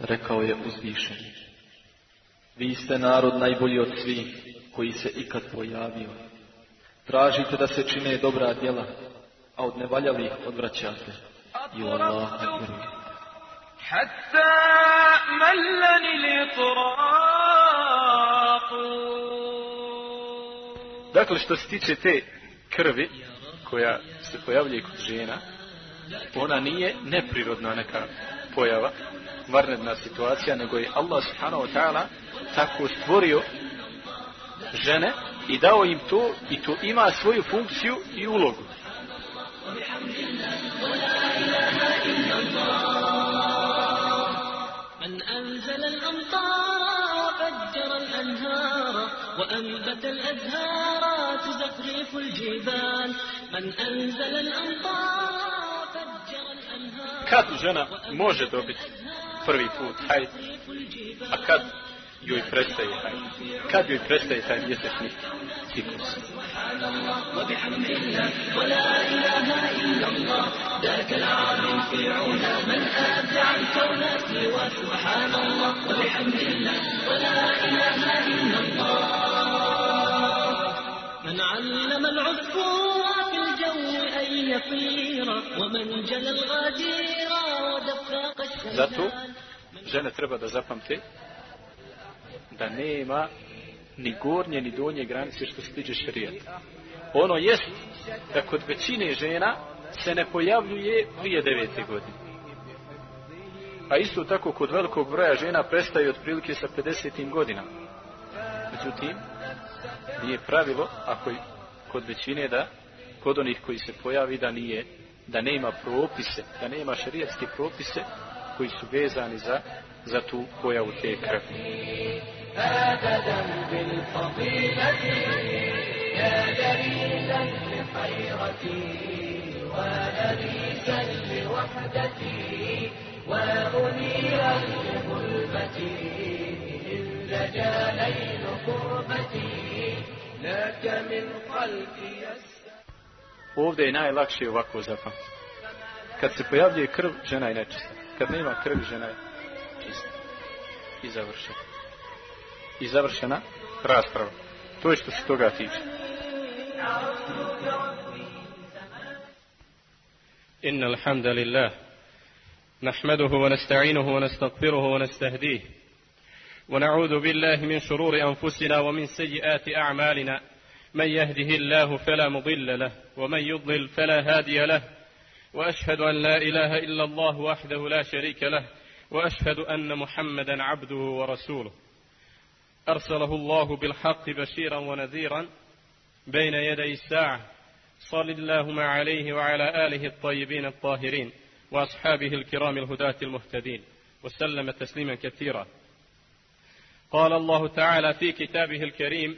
Rekao je uzvišeni. Vi ste narod najbolji od svih koji se ikad pojavio. Tražite da se čine dobra djela, a od nevaljalih odvraćate. I Allah حتى ملني الإطراق Dakle, što se tiče te krvi koja se pojavljuje kod žena, ona nije neprirodna neka pojava, varnedna situacija, nego je Allah subhanahu wa ta'ala tako stvorio žene i dao im to i to ima svoju funkciju i ulogu. من أنزل الأمطار وفجر الأنهار وأنبت الأزهار تزخرف الجبال من أنزل الأمطار وفجر الأنهار Kad žena može dobiti prvi put hajd, a kad joj prestaje hajd? Kad joj prestaje taj mjesečni ciklus? من علم العصفور في الجو أن يطير ومن جلى الغدير ودفاق Zato žene treba da zapamte da nema ni gornje ni donje granice što se tiče šarijata. Ono jest da kod većine žena se ne pojavljuje prije devete godine. A isto tako kod velikog broja žena prestaje otprilike sa 50. godinama. Međutim, nije pravilo, ako kod većine da, kod onih koji se pojavi da nije, da nema propise, da nema šarijatske propise koji su vezani za, za tu pojavu te krvi. Ovdje je najlakše ovako zapamtiti. Kad se pojavljuje krv, žena je nečista. Kad nema krvi, žena je. I završena. I završena rasprava. To je što se toga tiče. إن الحمد لله نحمده ونستعينه ونستغفره ونستهديه ونعوذ بالله من شرور أنفسنا ومن سيئات أعمالنا من يهده الله فلا مضل له ومن يضلل فلا هادي له وأشهد أن لا إله إلا الله وحده لا شريك له وأشهد أن محمدا عبده ورسوله. أرسله الله بالحق بشيرا ونذيرا بين يدي الساعة. صل اللهم عليه وعلى آله الطيبين الطاهرين وأصحابه الكرام الهداة المهتدين وسلم تسليما كثيرا. قال الله تعالى في كتابه الكريم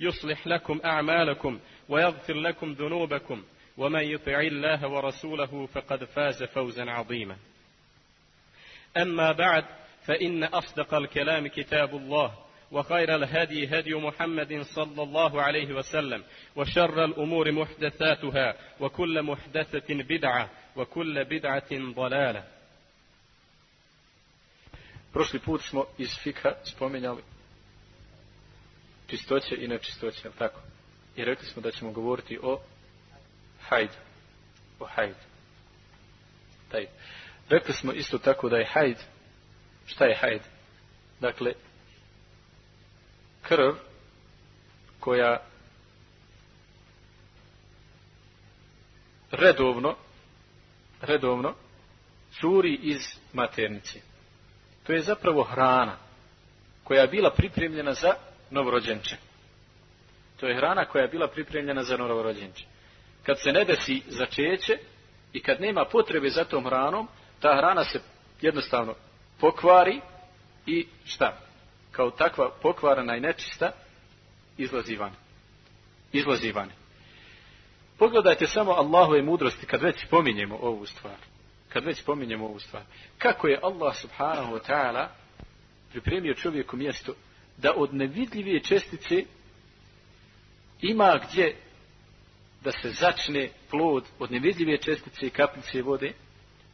يصلح لكم أعمالكم ويغفر لكم ذنوبكم ومن يطع الله ورسوله فقد فاز فوزا عظيما. أما بعد فإن أصدق الكلام كتاب الله وخير الهدي هدي محمد صلى الله عليه وسلم وشر الأمور محدثاتها وكل محدثة بدعة وكل بدعة ضلالة. Prošli put smo iz Fikha spomenjali čistoće i nečistoće, tako? I rekli smo da ćemo govoriti o hajdu. O hajdu. Taj. Rekli smo isto tako da je hajd. Šta je hajd? Dakle, krv koja redovno redovno curi iz maternice. To je zapravo hrana koja je bila pripremljena za novorođenče. To je hrana koja je bila pripremljena za novorođenče. Kad se ne desi začeće i kad nema potrebe za tom hranom, ta hrana se jednostavno pokvari i šta? Kao takva pokvarana i nečista izlazi van. Izlazi van. Pogledajte samo Allahove mudrosti kad već spominjemo ovu stvar. Kad već spominjemo ovu stvar. Kako je Allah subhanahu wa ta'ala pripremio čovjeku mjesto da od nevidljive čestice ima gdje da se začne plod od nevidljive čestice i kapljice vode,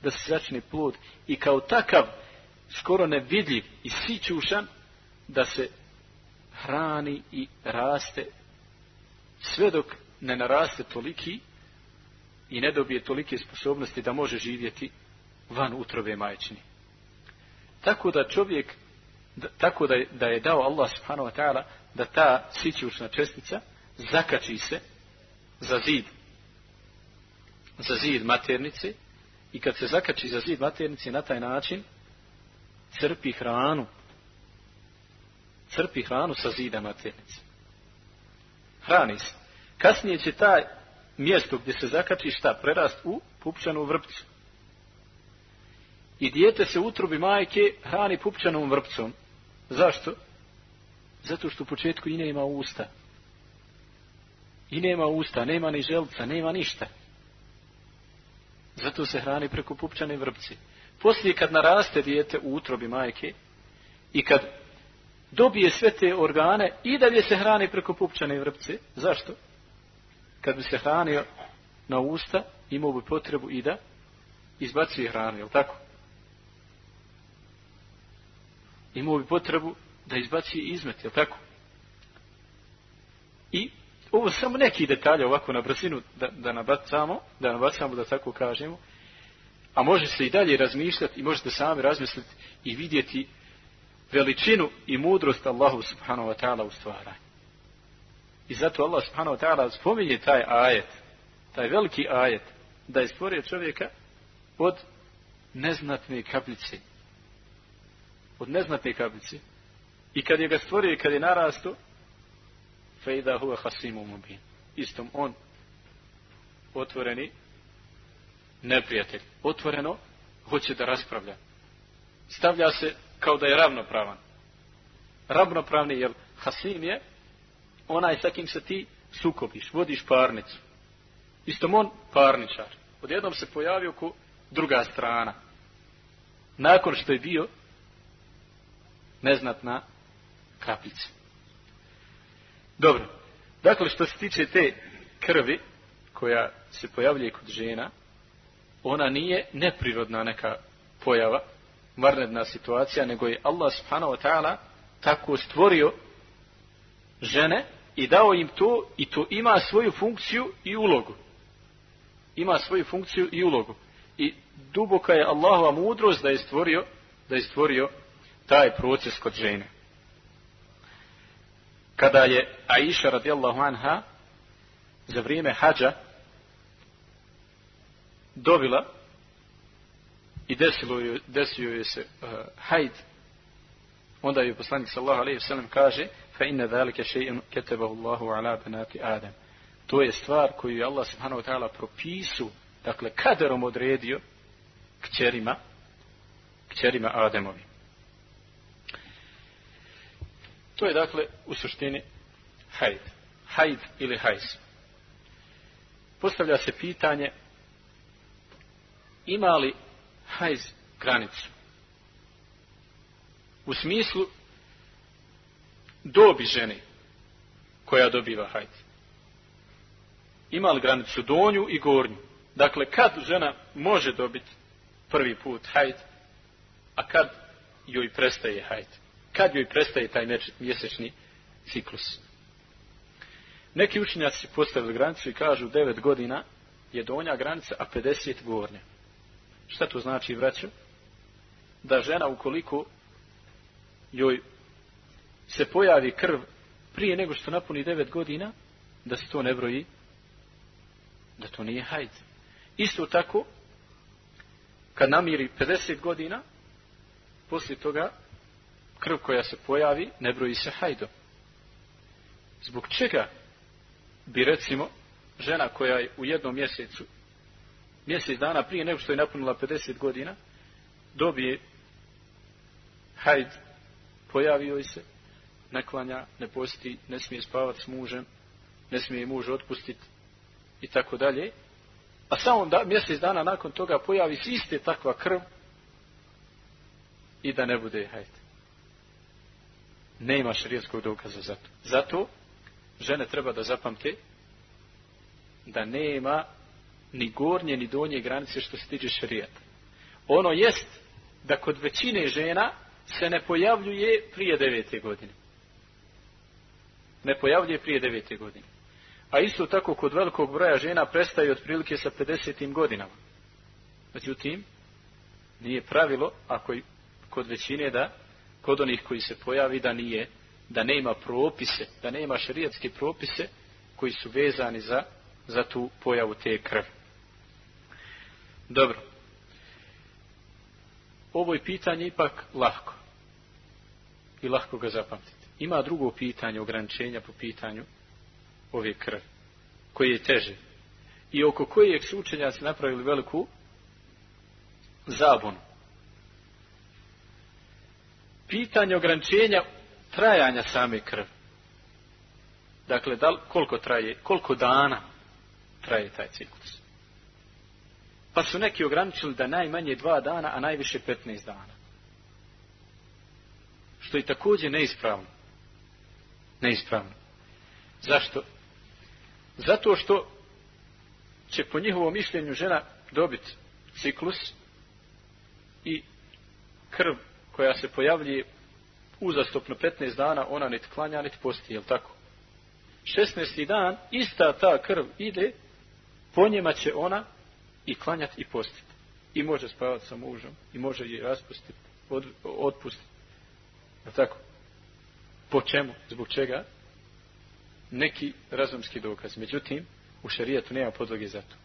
da se začne plod i kao takav skoro nevidljiv i sićušan da se hrani i raste sve dok ne naraste toliki i ne dobije tolike sposobnosti da može živjeti van utrobe majčini. Tako da čovjek, tako da je, da je dao Allah subhanahu wa ta'ala da ta sićušna čestica zakači se za zid. Za zid maternice. I kad se zakači za zid maternice na taj način crpi hranu. Crpi hranu sa zida maternice. Hrani se. Kasnije će taj mjesto gdje se zakači šta? Prerast u pupčanu vrpcu. I dijete se utrobi majke hrani pupčanom vrpcom zašto? zato što u početku i nema usta i nema usta, nema ni želca, nema ništa. Zato se hrani preko pupčane vrpci. Poslije kad naraste dijete u utrobi majke i kad dobije sve te organe i dalje se hrani preko pupčane vrpce. Zašto? Kad bi se hranio na usta, imao bi potrebu i da izbacuje hranu, je tako? Imao bi potrebu da izbacuje izmet, je tako? I ovo samo neki detalje ovako na brzinu da, da nabacamo, da nabacamo da tako kažemo, a može se i dalje razmišljati i možete sami razmisliti i vidjeti veličinu i mudrost Allahu subhanahu wa ta'ala u stvaranju. I zato Allah subhanahu wa ta'ala spominje taj ajet, taj veliki ajet, da je stvorio čovjeka od neznatne kapljice. Od neznatne kapljice. I kad je ga stvorio i kad je narasto, fejda huve hasimu mubin. Istom on otvoreni neprijatelj. Otvoreno hoće da raspravlja. Stavlja se kao da je ravnopravan. Ravnopravni, jer hasim je onaj sa kim se ti sukobiš, vodiš parnicu. Istom on parničar. Odjednom se pojavio ko druga strana. Nakon što je bio neznatna kaplica. Dobro. Dakle, što se tiče te krvi koja se pojavljuje kod žena, ona nije neprirodna neka pojava, marnedna situacija, nego je Allah subhanahu wa ta'ala tako stvorio žene i dao im to i to ima svoju funkciju i ulogu. Ima svoju funkciju i ulogu. I duboka je Allahova mudrost da je stvorio, da je stvorio taj proces kod žene. Kada je Aisha radijallahu anha za vrijeme hađa dobila i desilo je, desio je se uh, hajd onda je poslanik sallahu alaihi sallam kaže fa inna dhalike še'in ketebahu Allahu ala benati Adam. To je stvar koju je Allah subhanahu wa ta'ala propisu dakle kaderom odredio kćerima kćerima Ademovi To je dakle u suštini hajd. Hajd ili hajz. Postavlja se pitanje ima li hajz granicu? U smislu dobi žene koja dobiva hajd. Ima li granicu donju i gornju? Dakle, kad žena može dobiti prvi put hajd, a kad joj prestaje hajd? Kad joj prestaje taj mjesečni ciklus. Neki učinjaci postavili granicu i kažu 9 godina je donja granica, a 50 gornja. Šta to znači, vraću? Da žena ukoliko joj se pojavi krv prije nego što napuni 9 godina, da se to ne broji, da to nije hajd. Isto tako, kad namiri 50 godina, poslije toga krv koja se pojavi ne broji se hajdo. Zbog čega bi recimo žena koja je u jednom mjesecu mjesec dana prije nego što je napunila 50 godina dobije hajd pojavi joj se, naklanja, ne posti, ne smije spavati s mužem, ne smije muž otpustiti i tako dalje. A samo da, mjesec dana nakon toga pojavi se iste takva krv i da ne bude Nema šarijetskog dokaza za to. Zato žene treba da zapamte da nema ni gornje ni donje granice što se tiče šarijeta. Ono jest da kod većine žena se ne pojavljuje prije devete godine. Ne pojavljuje prije devete godine. A isto tako kod velikog broja žena prestaje otprilike sa 50. godinama. Međutim, nije pravilo, ako kod većine da, kod onih koji se pojavi da nije, da nema propise, da nema šerijatske propise koji su vezani za, za tu pojavu te krvi. Dobro. Ovo je pitanje ipak lahko. I lahko ga zapamtiti. Ima drugo pitanje ograničenja po pitanju ove krvi. Koje je teže. I oko kojeg su učenjaci napravili veliku zabunu. Pitanje ograničenja trajanja same krvi. Dakle, da, koliko traje, koliko dana traje taj ciklus. Pa su neki ograničili da najmanje dva dana, a najviše 15 dana. Što je također neispravno. Neispravno. Zašto? Zato što će po njihovom mišljenju žena dobiti ciklus i krv koja se pojavljuje uzastopno 15 dana, ona niti klanja, niti posti, jel tako? 16. dan, ista ta krv ide, po njema će ona i klanjati i postiti. I može spavati sa mužom, i može je raspustiti, od, otpustiti. Jel tako? Po čemu? Zbog čega? Neki razumski dokaz. Međutim, u šarijetu nema podloge za to.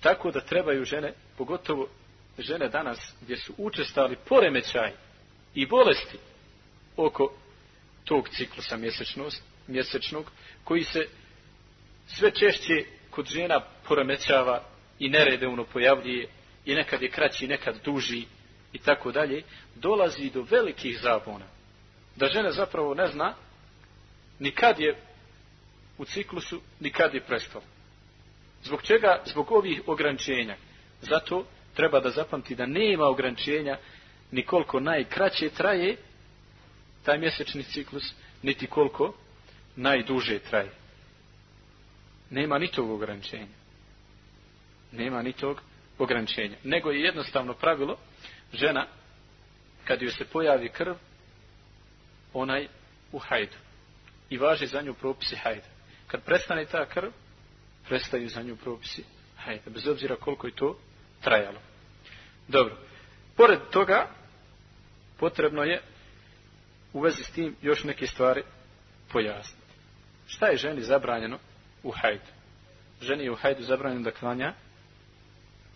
Tako da trebaju žene, pogotovo žene danas, gdje su učestali poremećaj i bolesti oko tog ciklusa mjesečnog, koji se sve češće kod žena poremećava i neredovno pojavljuje i nekad je kraći, nekad duži i tako dalje, dolazi do velikih zabona. Da žena zapravo ne zna ni kad je u ciklusu, ni kad je prestala. Zbog čega? Zbog ovih ograničenja. Zato treba da zapamti da nema ograničenja ni koliko najkraće traje taj mjesečni ciklus, niti koliko najduže traje. Nema ni tog ograničenja. Nema ni tog ograničenja. Nego je jednostavno pravilo, žena, kad joj se pojavi krv, onaj u hajdu. I važi za nju propisi hajda. Kad prestane ta krv, prestaju za nju propisi hajda. Bez obzira koliko je to trajalo. Dobro. Pored toga, potrebno je u vezi s tim još neke stvari pojasniti. Šta je ženi zabranjeno u hajdu? Ženi je u hajdu zabranjeno da klanja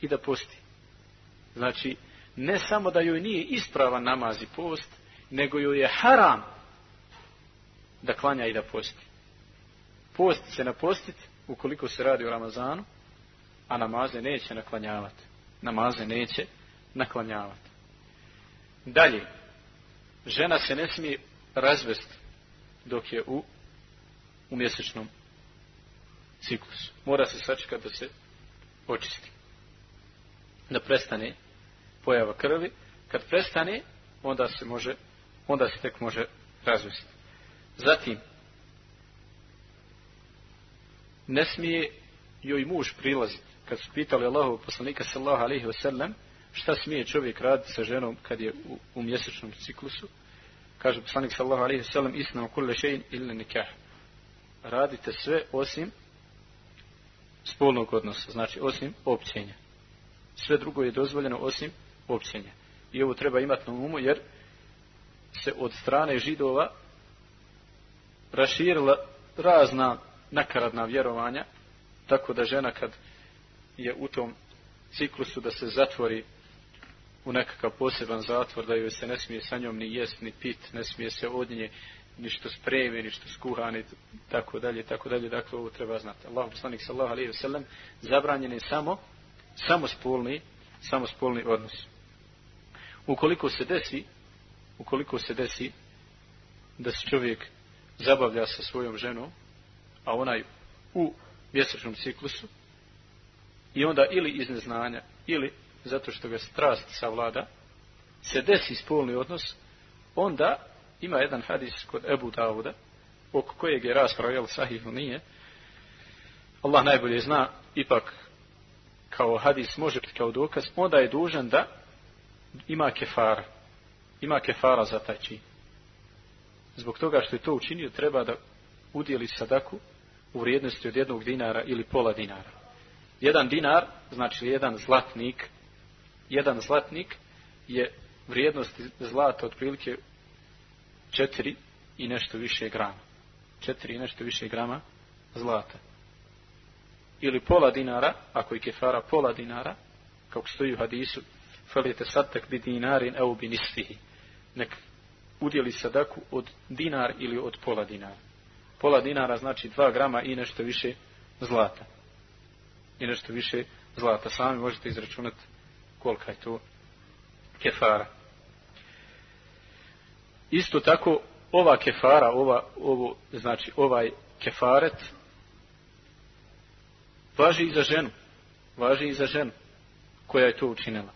i da posti. Znači, ne samo da joj nije ispravan namaz i post, nego joj je haram da klanja i da posti. Post se napostiti ukoliko se radi o Ramazanu, a namaze neće naklanjavati. Namaze neće naklanjavati. Dalje, žena se ne smije razvesti dok je u, u mjesečnom ciklusu. Mora se sačekati da se očisti. Da prestane pojava krvi. Kad prestane, onda se može, onda se tek može razvesti. Zatim, ne smije joj muž prilaziti. Kad su pitali Allahu poslanika sallahu alaihi wasallam, šta smije čovjek raditi sa ženom kad je u, u mjesečnom ciklusu, kaže poslanik sallahu alaihi wasallam, isnam kulle šein ili nikah. Radite sve osim spolnog odnosa, znači osim općenja. Sve drugo je dozvoljeno osim općenja. I ovo treba imati na umu jer se od strane židova raširila razna nakaradna vjerovanja, tako da žena kad je u tom ciklusu da se zatvori u nekakav poseban zatvor, da joj se ne smije sa njom ni jest, ni pit, ne smije se od nje ništo spremi, ništo skuhani, tako dalje, tako dalje, dakle ovo treba znati. Allah poslanik sallahu alaihi wasallam zabranjen je samo, samo spolni, samo spolni odnos. Ukoliko se desi ukoliko se desi da se čovjek zabavlja sa svojom ženom, a onaj u mjesečnom ciklusu, i onda ili iz neznanja, ili zato što ga strast savlada, se desi spolni odnos, onda ima jedan hadis kod Ebu Davuda, oko kojeg je raspravo, jel sahih nije, Allah najbolje zna, ipak kao hadis može biti kao dokaz, onda je dužan da ima kefara. Ima kefara za taj čin. Zbog toga što je to učinio, treba da udjeli sadaku u vrijednosti od jednog dinara ili pola dinara. Jedan dinar, znači jedan zlatnik, jedan zlatnik je vrijednost zlata otprilike četiri i nešto više grama. Četiri i nešto više grama zlata. Ili pola dinara, ako je kefara pola dinara, kako stoji u hadisu, falijete satak bi dinarin au bi nisfihi. Nek udjeli sadaku od dinar ili od pola dinara. Pola dinara znači dva grama i nešto više zlata. I nešto više zlata. Sami možete izračunati kolika je to kefara. Isto tako, ova kefara, ova, ovo, znači ovaj kefaret, važi i za ženu. Važi i za ženu koja je to učinila.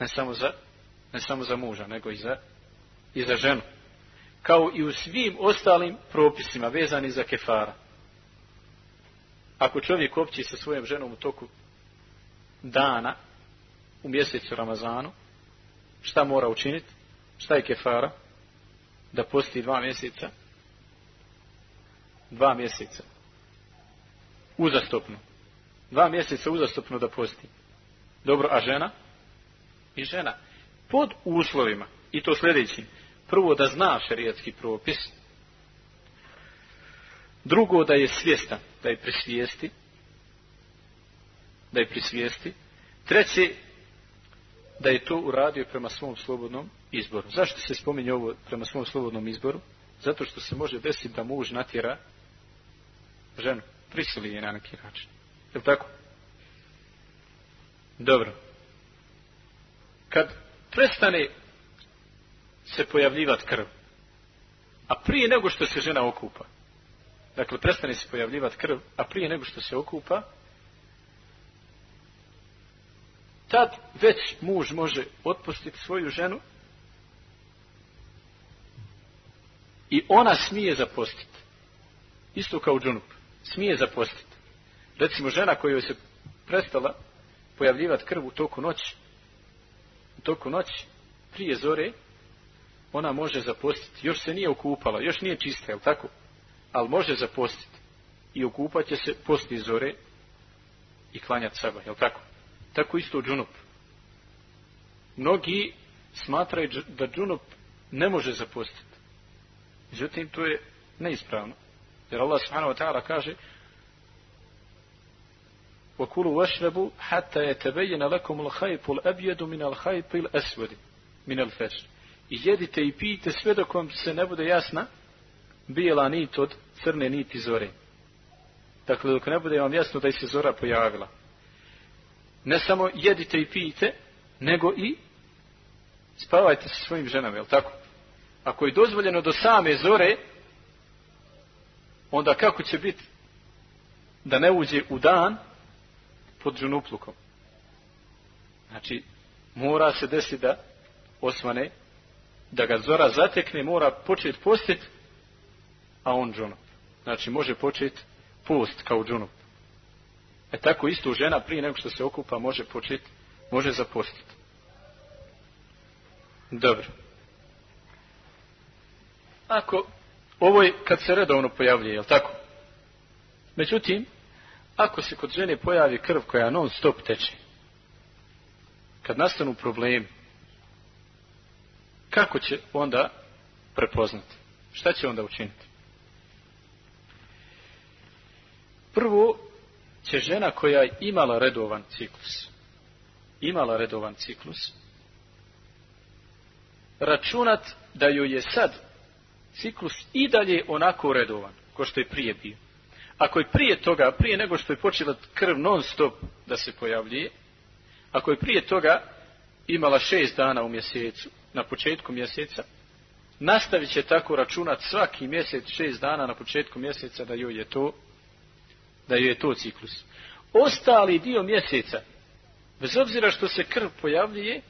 Ne samo za, ne samo za muža, nego i za, i za ženu. Kao i u svim ostalim propisima vezani za kefara. Ako čovjek opći sa svojom ženom u toku dana, u mjesecu Ramazanu, šta mora učiniti? Šta je kefara? Da posti dva mjeseca. Dva mjeseca. Uzastopno. Dva mjeseca uzastopno da posti. Dobro, a žena? I žena. Pod uslovima, i to sljedećim, prvo da zna šerijatski propis, drugo da je svjestan, da je prisvijesti, da je prisvijesti, treće da je to uradio prema svom slobodnom izboru. Zašto se spominje ovo prema svom slobodnom izboru? Zato što se može desiti da muž natjera ženu, prisili je na neki način. Je li tako? Dobro. Kad prestane se pojavljivati krv, a prije nego što se žena okupa, dakle prestane se pojavljivati krv, a prije nego što se okupa, tad već muž može otpustiti svoju ženu i ona smije zapostiti. Isto kao džunup. Smije zapostiti. Recimo žena koja se prestala pojavljivati krv u toku noći, u toku noći, prije zore, ona može zapostiti. Još se nije okupala, još nije čista, jel tako? Ali može zapostiti. I okupat će se posti zore i klanjati saba, jel tako? Tako isto džunup. Mnogi smatraju da džunup ne može zapustiti. Međutim, to je neispravno. Jer Allah subhanahu wa ta'ala kaže وَكُلُوا وَشْرَبُوا حَتَّى يَتَبَيَّنَ لَكُمُ الْخَيْطُ الْأَبْيَدُ مِنَ الْخَيْطِ الْأَسْوَدِ مِنَ الْفَجْرِ I jedite i pijte sve dok vam se ne bude jasna bijela nit od crne niti zore. Dakle, dok ne bude vam jasno da je se zora pojavila ne samo jedite i pijte, nego i spavajte sa svojim ženama, jel tako? Ako je dozvoljeno do same zore, onda kako će biti da ne uđe u dan pod džunuplukom? Znači, mora se desiti da osvane, da ga zora zatekne, mora početi postiti, a on džunup. Znači, može početi post kao džunup. E tako isto žena prije nego što se okupa može početi, može zapostiti. Dobro. Ako, ovo je kad se redovno pojavljuje, jel tako? Međutim, ako se kod žene pojavi krv koja non stop teče, kad nastanu problemi, kako će onda prepoznati? Šta će onda učiniti? Prvo, će žena koja je imala redovan ciklus, imala redovan ciklus, računat da joj je sad ciklus i dalje onako redovan, ko što je prije bio. Ako je prije toga, prije nego što je počela krv non stop da se pojavljuje, ako je prije toga imala šest dana u mjesecu, na početku mjeseca, nastavit će tako računat svaki mjesec, šest dana na početku mjeseca da joj je to da joj je to ciklus. Ostali dio mjeseca, bez obzira što se krv pojavljuje,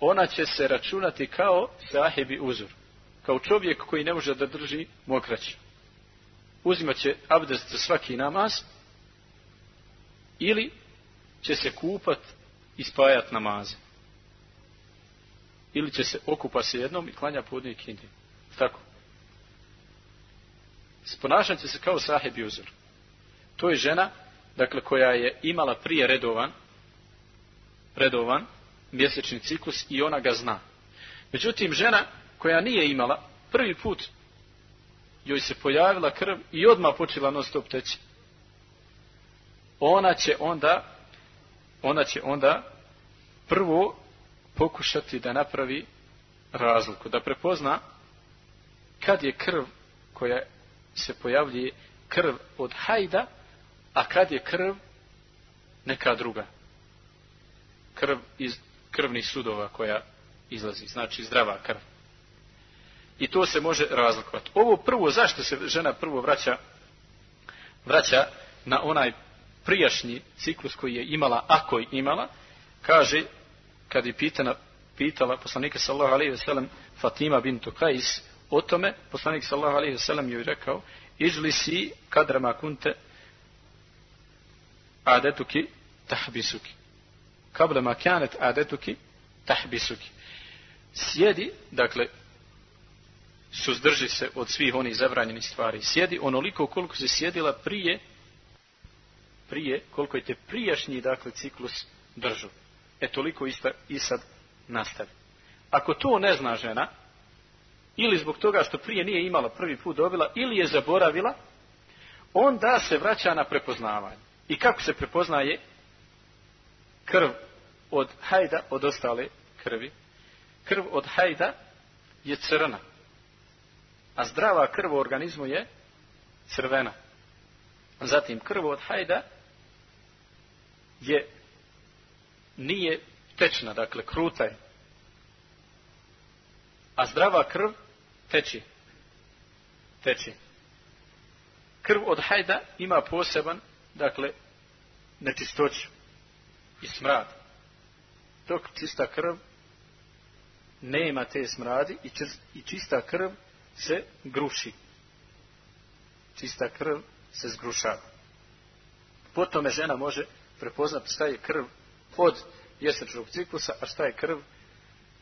ona će se računati kao sahibi uzor. Kao čovjek koji ne može da drži mokraći. Uzimat će abdest za svaki namaz ili će se kupat i spajat namaze. Ili će se okupa se jednom i klanja podne i Tako. Sponašat će se kao sahibi uzor. To je žena, dakle, koja je imala prije redovan, redovan mjesečni ciklus i ona ga zna. Međutim, žena koja nije imala, prvi put joj se pojavila krv i odmah počela non stop teći. Ona će onda, ona će onda prvo pokušati da napravi razliku, da prepozna kad je krv koja se pojavljuje krv od hajda, a kad je krv neka druga. Krv iz krvnih sudova koja izlazi, znači zdrava krv. I to se može razlikovati. Ovo prvo, zašto se žena prvo vraća, vraća na onaj prijašnji ciklus koji je imala, ako je imala, kaže, kad je pitana, pitala poslanika sallahu alaihi ve sellem Fatima bintu Kajs o tome, poslanik sallahu alaihi ve sellem joj rekao, ižli si kadrama kunte adetuki tahbisuki. Kablema kanet adetuki tahbisuki. Sjedi, dakle, suzdrži se od svih onih zabranjenih stvari. Sjedi onoliko koliko se sjedila prije, prije, koliko je te prijašnji, dakle, ciklus držu. E toliko ista, i sad nastavi. Ako to ne zna žena, ili zbog toga što prije nije imala prvi put dobila, ili je zaboravila, onda se vraća na prepoznavanje. I kako se prepoznaje krv od hajda od ostale krvi? Krv od hajda je crna. A zdrava krv u organizmu je crvena. Zatim krv od hajda je nije tečna, dakle kruta je. A zdrava krv teči. Teči. Krv od hajda ima poseban, dakle, nečistoću i smrad. Dok čista krv nema te smradi i čista krv se gruši. Čista krv se zgrušava. Po tome žena može prepoznati šta je krv od mjesečnog ciklusa, a šta je krv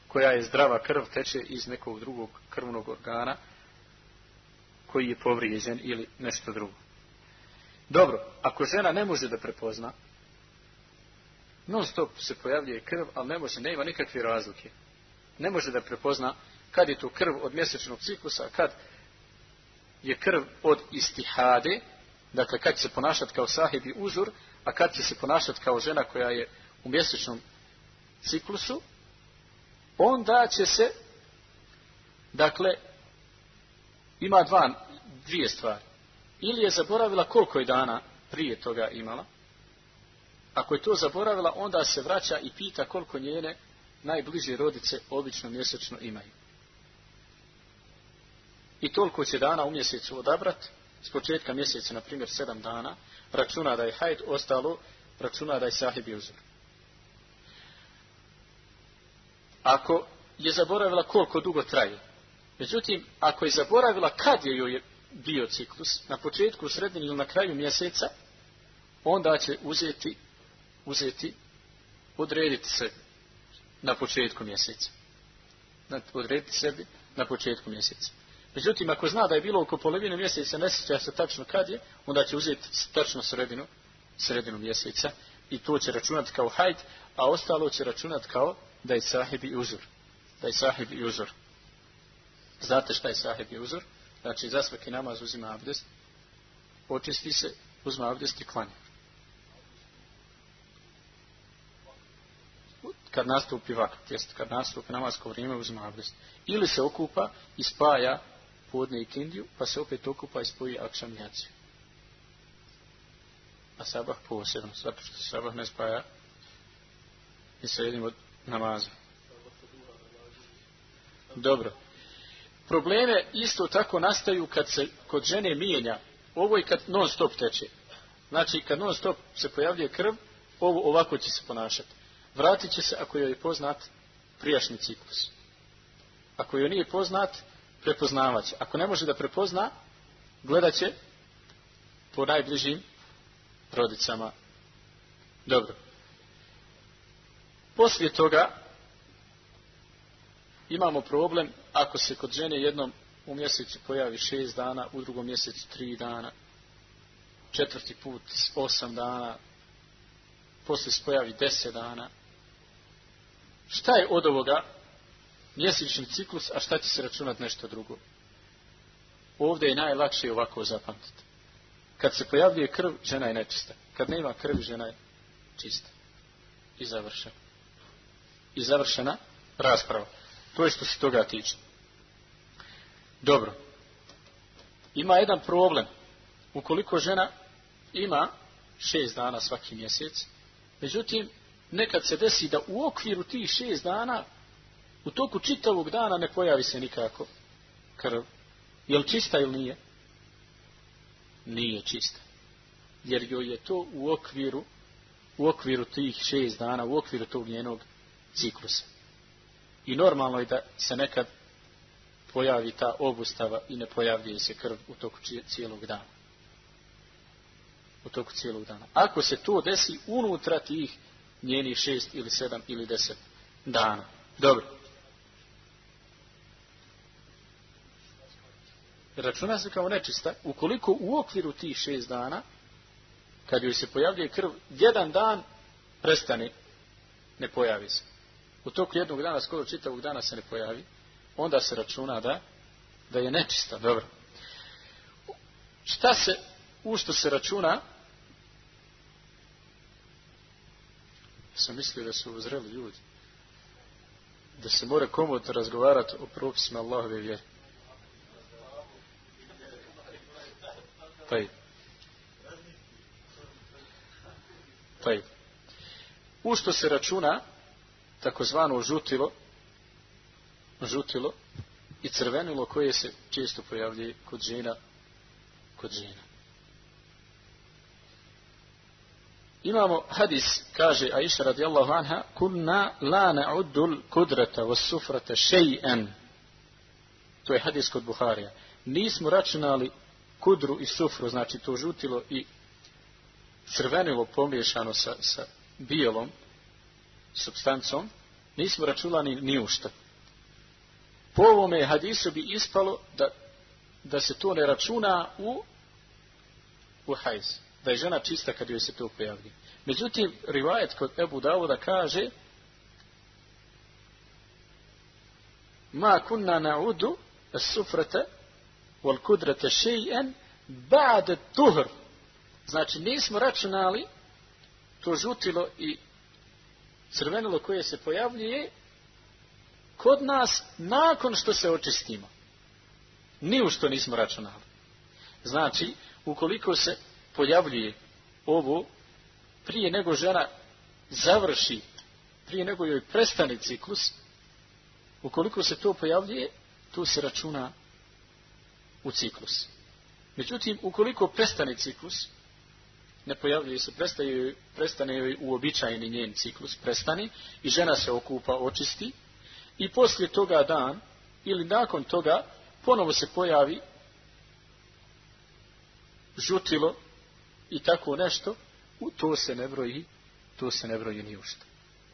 koja je zdrava krv teče iz nekog drugog krvnog organa koji je povrijeđen ili nešto drugo. Dobro, ako žena ne može da prepozna, non stop se pojavljuje krv, ali ne može, nema nikakve razlike. Ne može da prepozna kad je to krv od mjesečnog ciklusa, kad je krv od istihade, dakle kad će se ponašati kao sahibi uzor, a kad će se ponašati kao žena koja je u mjesečnom ciklusu, onda će se, dakle, ima dva, dvije stvari. Ili je zaboravila koliko je dana prije toga imala. Ako je to zaboravila, onda se vraća i pita koliko njene najbliže rodice obično mjesečno imaju. I toliko će dana u mjesecu odabrat, s početka mjeseca, na primjer, sedam dana, računa da je hajd, ostalo računa da je sahib uzor. Ako je zaboravila koliko dugo traje, međutim, ako je zaboravila kad je joj bio ciklus, na početku, u sredini ili na kraju mjeseca, onda će uzeti, uzeti, odrediti se na početku mjeseca. Odrediti sebi na početku mjeseca. Međutim, ako zna da je bilo oko polovine mjeseca, ne sjeća se tačno kad je, onda će uzeti tačno sredinu, sredinu mjeseca i to će računati kao hajd, a ostalo će računati kao da je sahib i uzor. Da je sahib uzor. Znate šta je sahib i uzor? Znači, za svaki namaz uzima abdest, očisti se, uzma abdest i klanja. Kad nastupi vakat, jest kad nastupi namasko vrijeme uzima abdest. Ili se okupa i spaja podne i kindiju, pa se opet okupa i spoji akšam jaciju. A sabah posebno, zato što se sabah ne spaja i se jednim od namaza. Dobro. Probleme isto tako nastaju kad se kod žene mijenja. Ovo i kad non stop teče. Znači, kad non stop se pojavljuje krv, ovo ovako će se ponašati. Vratit će se ako joj je poznat prijašnji ciklus. Ako joj nije poznat, prepoznavat će. Ako ne može da prepozna, gledat će po najbližim rodicama. Dobro. Poslije toga imamo problem ako se kod žene jednom u mjesecu pojavi šest dana, u drugom mjesecu tri dana, četvrti put osam dana, poslije se pojavi deset dana. Šta je od ovoga mjesečni ciklus, a šta će se računati nešto drugo? Ovdje je najlakše ovako zapamtiti. Kad se pojavljuje krv, žena je nečista. Kad nema krvi, žena je čista. I završena. I završena rasprava. To je što se toga tiče. Dobro. Ima jedan problem. Ukoliko žena ima šest dana svaki mjesec, međutim, nekad se desi da u okviru tih šest dana, u toku čitavog dana ne pojavi se nikako krv. Je li čista ili nije? Nije čista. Jer joj je to u okviru, u okviru tih šest dana, u okviru tog njenog ciklusa. I normalno je da se nekad pojavi ta obustava i ne pojavljuje se krv u toku cijelog dana. U toku cijelog dana. Ako se to desi unutra tih njenih šest ili sedam ili deset dana. Dobro. Računa se kao nečista, ukoliko u okviru tih šest dana, kad joj se pojavljuje krv, jedan dan prestane, ne pojavi se u toku jednog dana, skoro čitavog dana se ne pojavi, onda se računa da, da je nečista. Dobro. Šta se, u što se računa, sam mislio da su zreli ljudi, da se mora komotno razgovarati o propisima Allahove vjere. Pa i. Pa i. U što se računa, takozvano žutilo, žutilo i crvenilo koje se često pojavljuje kod žena, kod žena. Imamo hadis, kaže Aisha radijallahu anha, kunna la na'uddul kudrata was sufrata. To je hadis kod Buharija. Nismo računali kudru i sufru, znači to žutilo i crvenilo pomiješano sa, sa bijelom, substancom, nismo računali ni u. Po ovome hadisu bi ispalo da, da se to ne računa u, u hajz. Da je žena čista kad joj se to pojavlji. Međutim, rivajet kod Ebu Davuda kaže Ma kunna na'udu sufrata wal kudrata še'en ba'de tuhr. Znači, nismo računali to žutilo i crvenilo koje se pojavljuje kod nas nakon što se očistimo. Ni u što nismo računali. Znači, ukoliko se pojavljuje ovo prije nego žena završi, prije nego joj prestane ciklus, ukoliko se to pojavljuje, to se računa u ciklus. Međutim, ukoliko prestane ciklus, ne pojavljuje se, prestane joj uobičajeni njen ciklus, prestani i žena se okupa, očisti i poslije toga dan ili nakon toga ponovo se pojavi žutilo i tako nešto, u to se ne broji, to se ne broji ni ušto.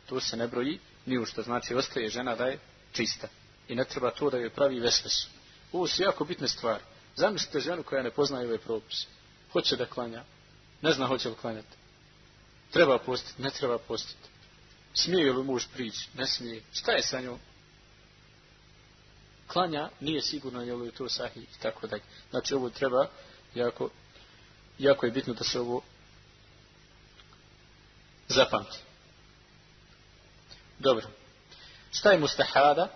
To se ne broji ni ušto. Znači, ostaje žena da je čista. I ne treba to da joj pravi vesvesu. Ovo su jako bitne stvari. Zamislite ženu koja ne poznaje ove propise. Hoće da klanja, ne zna hoće li klanjati. Treba postiti, ne treba postiti. Smije li muž prići, ne smije. Šta je sa njom? Klanja, nije sigurno je li to sahih i tako dalje. Znači ovo treba, jako, jako je bitno da se ovo zapamti. Dobro. Šta je mustahada?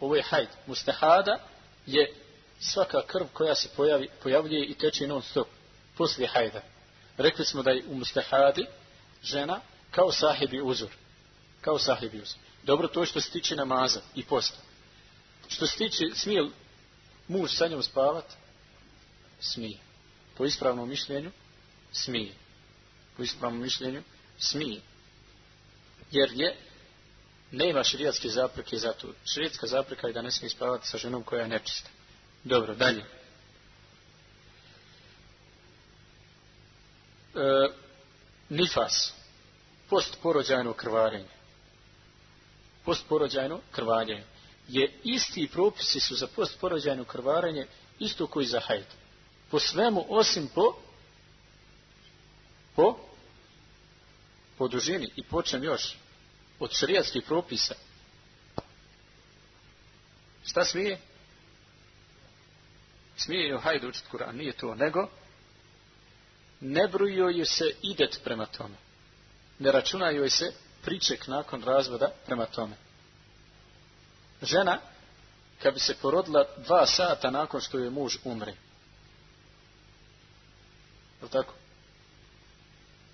Ovo je hajd. Mustahada je svaka krv koja se pojavi, pojavljuje i teče non stop poslije hajda. Rekli smo da je u mustahadi žena kao sahibi uzor. Kao sahibi uzor. Dobro to što se tiče namaza i posta. Što se tiče, smije muž sa njom spavat? Smije. Po ispravnom mišljenju? Smije. Po ispravnom mišljenju? Smije. Jer je nema širijatske zapreke za to. Širijatska zapreka je da ne smije spavati sa ženom koja je nečista. Dobro, dalje. E, nifas. Postporođajno krvarenje. Postporođajno krvarenje. Je isti propisi su za postporođajno krvarenje isto koji za hajd. Po svemu osim po po po dužini i počem još od šarijatskih propisa. Šta smije? Smije joj hajde učiti Kur'an, nije to, nego ne brujio joj se idet prema tome. Ne računa joj se priček nakon razvoda prema tome. Žena, kad bi se porodila dva sata nakon što je muž umre. Je tako?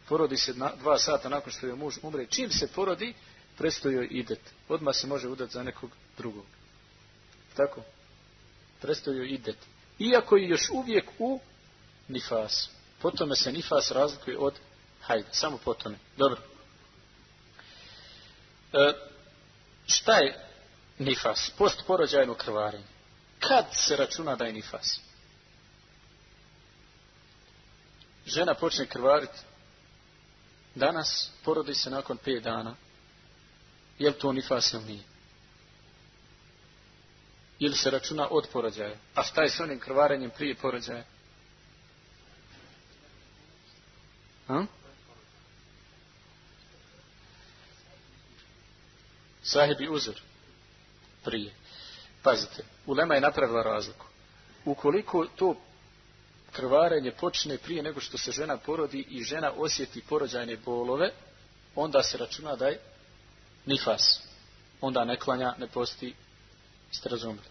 Porodi se dva sata nakon što je muž umre. Čim se porodi, prestoji joj idet. Odmah se može udati za nekog drugog. Tako? Prestoji joj idet. Iako je još uvijek u nifasu. Po tome se nifas razlikuje od hajde. Samo po tome. Dobro. E, šta je nifas? Postporođajno krvarenje. Kad se računa da je nifas? Žena počne krvariti danas, porodi se nakon pet dana. Je li to nifas ili nije? Ili se računa od porođaja? A šta je s onim krvarenjem prije porođaja? Ha? Sahibi uzor. Prije. Pazite, Ulema je napravila razliku. Ukoliko to krvarenje počne prije nego što se žena porodi i žena osjeti porođajne bolove, onda se računa da je nifas. Onda ne klanja, ne posti, ste razumili.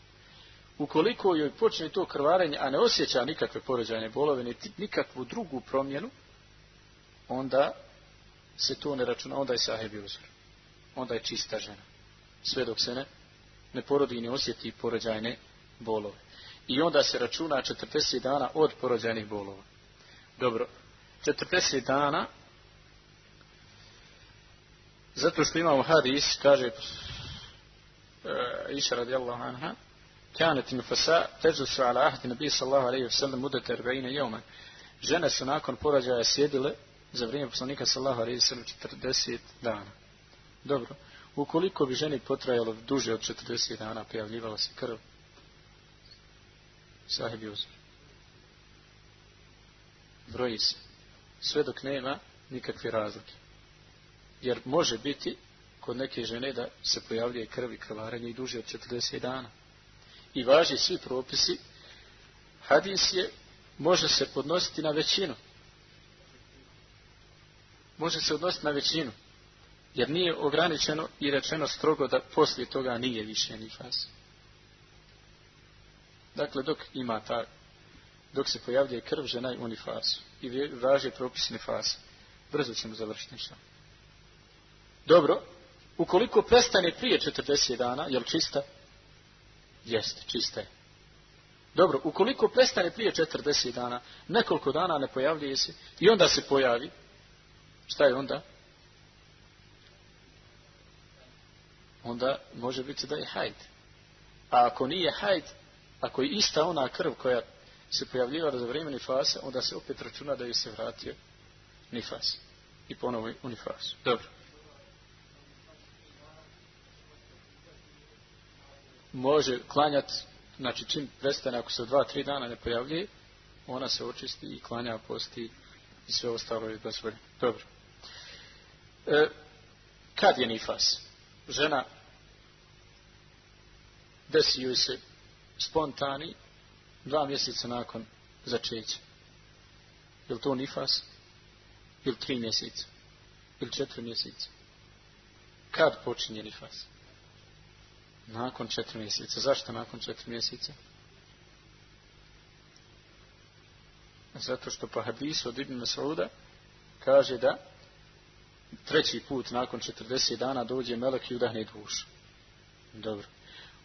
Ukoliko joj počne to krvarenje, a ne osjeća nikakve porođajne bolove, niti nikakvu drugu promjenu, onda se to ne računa, onda je sahebi uzor. Onda je čista žena. Sve dok se ne, ne porodi i ne osjeti porođajne bolove. I onda se računa 40 dana od porođajnih bolova. Dobro, 40 dana zato što imamo hadis, kaže uh, Iša radijallahu anha, كانت النفساء تجلس على عهد النبي صلى الله عليه وسلم مدة 40 يوما. Žene su nakon porođaja sjedile za vrijeme poslanika sallahu alaihi sallam 40 dana. Dobro. Ukoliko bi ženi potrajalo duže od 40 dana, pojavljivala se krv, sahibi uzor. Broji se. Sve dok nema nikakve razlike. Jer može biti kod neke žene da se pojavljuje krv i krvarenje i duže od 40 dana. I važi svi propisi. Hadis je, može se podnositi na većinu može se odnositi na većinu. Jer nije ograničeno i rečeno strogo da poslije toga nije više nifas. Dakle, dok ima ta, dok se pojavljuje krv, žena je u nifasu. I važi propis nifasa. Brzo ćemo završiti ništa. Dobro, ukoliko prestane prije 40 dana, jel čista? Jeste, čista je. Dobro, ukoliko prestane prije 40 dana, nekoliko dana ne pojavljuje se i onda se pojavi, Šta je onda? Onda može biti da je hajd. A ako nije hajd, ako je ista ona krv koja se pojavljivala za vrijeme nifasa, onda se opet računa da je se vratio nifas. I ponovo u nifasu. Dobro. Može klanjati, znači čim prestane, ako se dva, tri dana ne pojavljuje, ona se očisti i klanja, posti i sve ostalo je dozvoljeno. Dobro. E, kad je nifas? Žena desi joj se spontani dva mjeseca nakon začeća. Je to nifas? Ili tri mjeseca? Ili četiri mjeseca? Kad počinje nifas? Nakon četiri mjeseca. Zašto nakon četiri mjeseca? Zato što po hadisu od Ibn Masauda kaže da treći put nakon 40 dana dođe melek i udahne dušu. Dobro.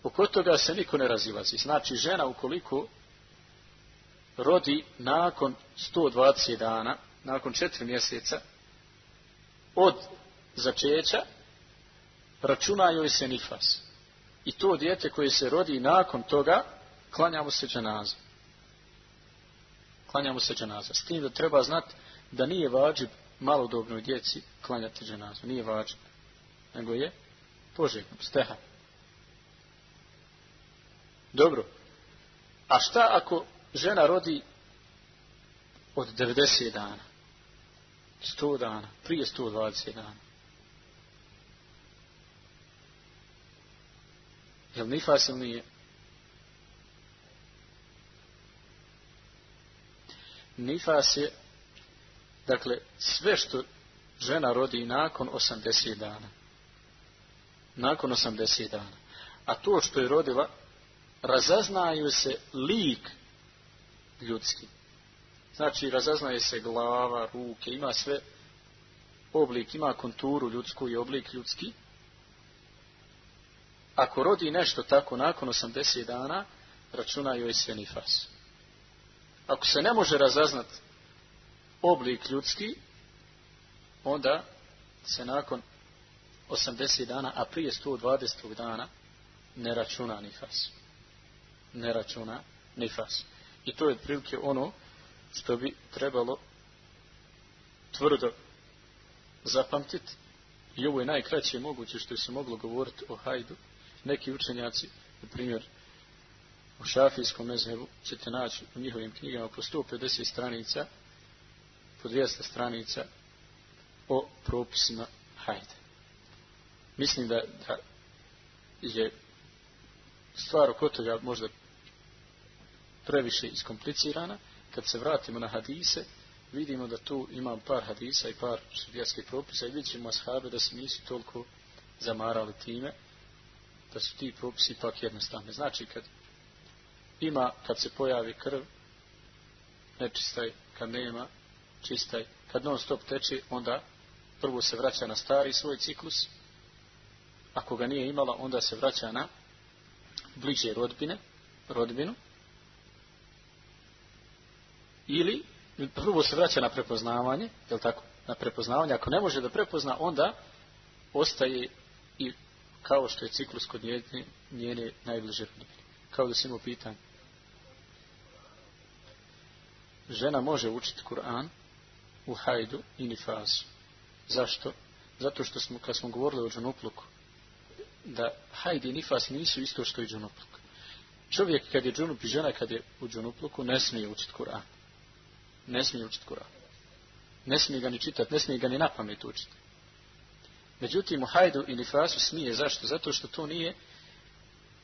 Oko toga se niko ne razilazi. Znači, žena ukoliko rodi nakon 120 dana, nakon 4 mjeseca, od začeća, računa joj se nifas. I to dijete koje se rodi nakon toga, klanja se dženaza. Klanja se dženaza. S tim da treba znati da nije vađib malodobnoj djeci klanjati dženazu. Nije vađib. Nego je poželjno, steha. Dobro. A šta ako žena rodi od 90 dana? 100 dana, prije 120 dana. Jel nifas ili nije? Nifas je, dakle, sve što žena rodi nakon 80 dana. Nakon 80 dana. A to što je rodila, razaznaju se lik ljudski. Znači, razaznaje se glava, ruke, ima sve oblik, ima konturu ljudsku i oblik ljudski. Ako rodi nešto tako nakon 80 dana, računaju joj se nifas. Ako se ne može razaznat oblik ljudski, onda se nakon 80 dana, a prije 120 dana, ne računa nifas. Ne računa nifas. I to je otprilike ono što bi trebalo tvrdo zapamtiti. I ovo je najkraće moguće što se moglo govoriti o hajdu. Neki učenjaci, na primjer, u šafijskom mezhebu ćete naći u njihovim knjigama po 150 stranica, po 200 stranica o propisima hajde. Mislim da, da je stvar oko toga možda previše iskomplicirana. Kad se vratimo na hadise, vidimo da tu ima par hadisa i par sudijskih propisa i vidjet ćemo ashabe da se nisu toliko zamarali time, da su ti propisi ipak jednostavni. Znači, kad ima, kad se pojavi krv, nečistaj, kad nema, čistaj, kad non stop teče, onda prvo se vraća na stari svoj ciklus, ako ga nije imala, onda se vraća na bliže rodbine, rodbinu, ili prvo se vraća na prepoznavanje, je tako? Na prepoznavanje. Ako ne može da prepozna, onda ostaje i kao što je ciklus kod njene, njene najbliže rodbine. Kao da si imao pitanje. Žena može učiti Kur'an u hajdu i nifazu. Zašto? Zato što smo, kad smo govorili o džunupluku, da hajdi i nifas nisu isto što i džunupluk. Čovjek kad je džunup i žena kad je u džunupluku ne smije učiti Kur'an. Ne smije učiti Kur'an. Ne smije ga ni čitati, ne smije ga ni na pamet učiti. Međutim, u hajdu i nifasu smije. Zašto? Zato što to nije,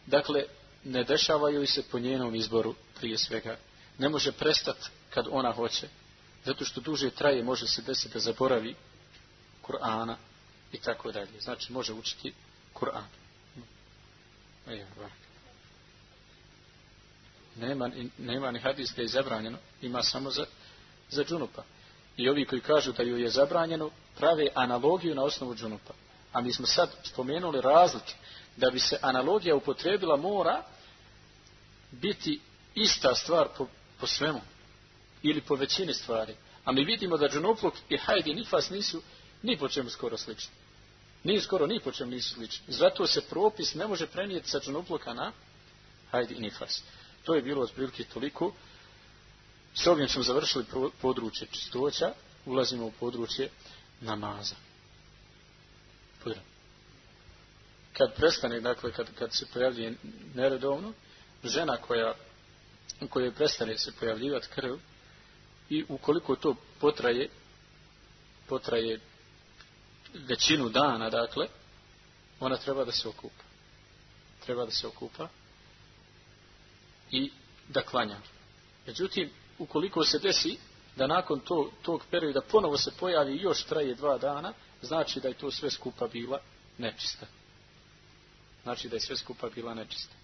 dakle, ne dešavaju se po njenom izboru prije svega. Ne može prestati kad ona hoće. Zato što duže traje, može se desiti da zaboravi Kur'ana i tako dalje. Znači, može učiti Kur'an. Nema, nema ni hadis da je zabranjeno, ima samo za, za džunupa. I ovi koji kažu da joj je zabranjeno, prave analogiju na osnovu džunupa. A mi smo sad spomenuli razlike. Da bi se analogija upotrebila mora biti ista stvar po, po svemu. Ili po većini stvari. A mi vidimo da džunupluk i hajdi nifas nisu ni po čemu skoro slični. Nije skoro ni po čemu nisu slični. Zato se propis ne može prenijeti sa džunupluka na hajdi nifas. To je bilo otprilike toliko. S ovim smo završili područje čistoća, ulazimo u područje namaza. Kad prestane, dakle, kad, kad se pojavljuje neredovno, žena koja kojoj prestane se pojavljivati krv i ukoliko to potraje, potraje većinu dana, dakle, ona treba da se okupa. Treba da se okupa i da klanja. Međutim, ukoliko se desi da nakon to, tog perioda ponovo se pojavi još traje dva dana, znači da je to sve skupa bila nečista. Znači da je sve skupa bila nečista.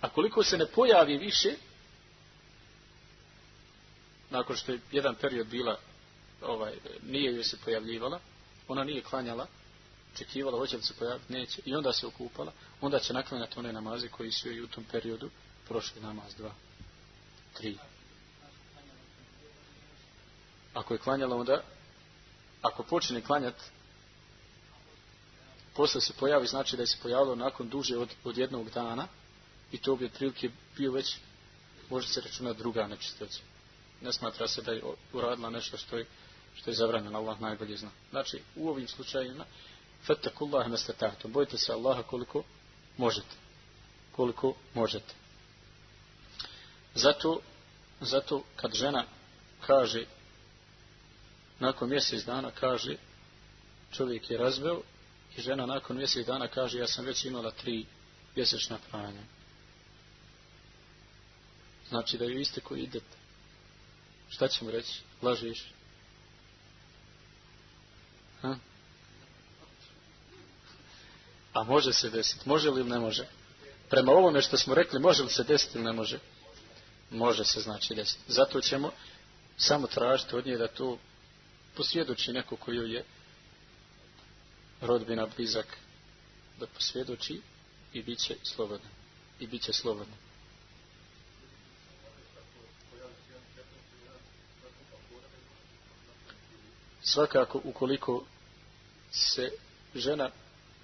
A koliko se ne pojavi više, nakon što je jedan period bila, ovaj, nije joj se pojavljivala, ona nije klanjala, očekivala hoće se pojaviti, neće, i onda se okupala, onda će naklanjati one namaze koji su i u tom periodu prošli namaz dva, tri. Ako je klanjala onda, ako počne klanjati, posle se pojavi, znači da je se pojavilo nakon duže od, od jednog dana, i to bi otprilike bio već, može se računati druga nečistoća. Ne smatra se da je uradila nešto što je, što je zabranjeno, Allah najbolje zna. Znači, u ovim slučajima, fattakullah nastatatum, bojite se Allaha koliko možete. Koliko možete. Zato, zato kad žena kaže, nakon mjesec dana kaže, čovjek je razveo i žena nakon mjesec dana kaže, ja sam već imala tri mjesečna pranja. Znači da ju iste koji idete. Šta ćemo reći? Lažiš? Ha? A može se desiti. Može li ne može? Prema ovome što smo rekli, može li se desiti ili ne može? Može se znači desiti. Zato ćemo samo tražiti od nje da to posvjedoči neko koju je rodbina blizak da posvjedoči i bit će slobodno. I bit će slobodno. Svakako, ukoliko se žena,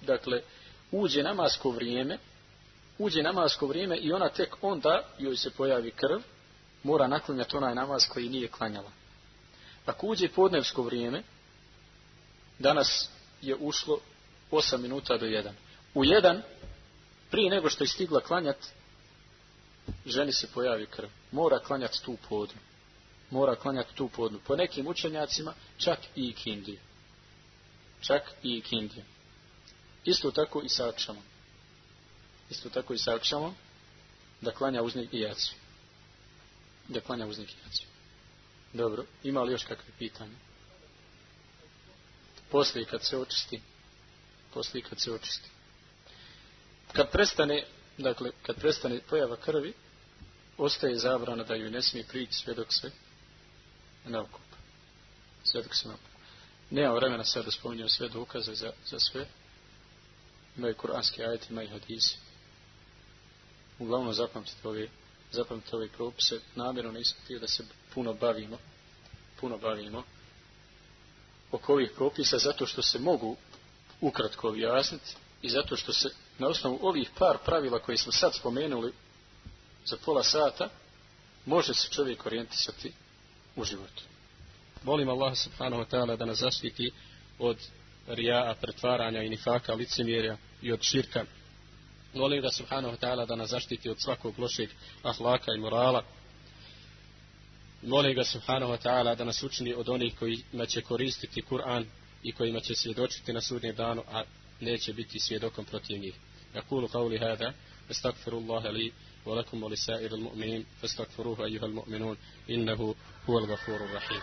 dakle, uđe namasko vrijeme, uđe namasko vrijeme i ona tek onda joj se pojavi krv, mora naklanjati onaj namaz koji nije klanjala. Ako podnevsko vrijeme, danas je ušlo 8 minuta do 1. U 1, prije nego što je stigla klanjat, ženi se pojavi krv. Mora klanjati tu podnu. Mora klanjati tu podnu. Po nekim učenjacima čak i ikindiju. Čak i ikindiju. Isto tako i sa akšamom. Isto tako i sa akšamom da klanja uznik i jaciju. Da klanja uznik i jaciju. Dobro, ima li još kakve pitanje? Poslije kad se očisti. Poslije kad se očisti. Kad prestane, dakle, kad prestane pojava krvi, ostaje zabrana da ju ne smije prići sve dok se ne okupa. Sve dok se ne okupa. Nema vremena sad da spominjem sve dokaze za, za sve. Imaju kuranski ajeti, imaju hadisi. Uglavnom zapamtite ove, zapamtite ove propise. Namjerno nisam htio da se puno bavimo, puno bavimo oko ovih propisa zato što se mogu ukratko objasniti i zato što se na osnovu ovih par pravila koje smo sad spomenuli za pola sata može se čovjek orijentisati u životu. Molim Allah subhanahu wa ta'ala da nas zaštiti od rija'a, pretvaranja i nifaka, licemjerja i od širka. Molim ga subhanahu wa ta'ala da nas zaštiti od svakog lošeg ahlaka i morala. Molim ga subhanahu wa ta'ala da nas učini od onih kojima će koristiti Kur'an i kojima će svjedočiti na sudnjem danu, a neće biti svjedokom protiv njih. أقول قولي هذا استغفر الله لي ولكم ولسائر المؤمنين فاستغفروه أيها المؤمنون إنه هو الغفور الرحيم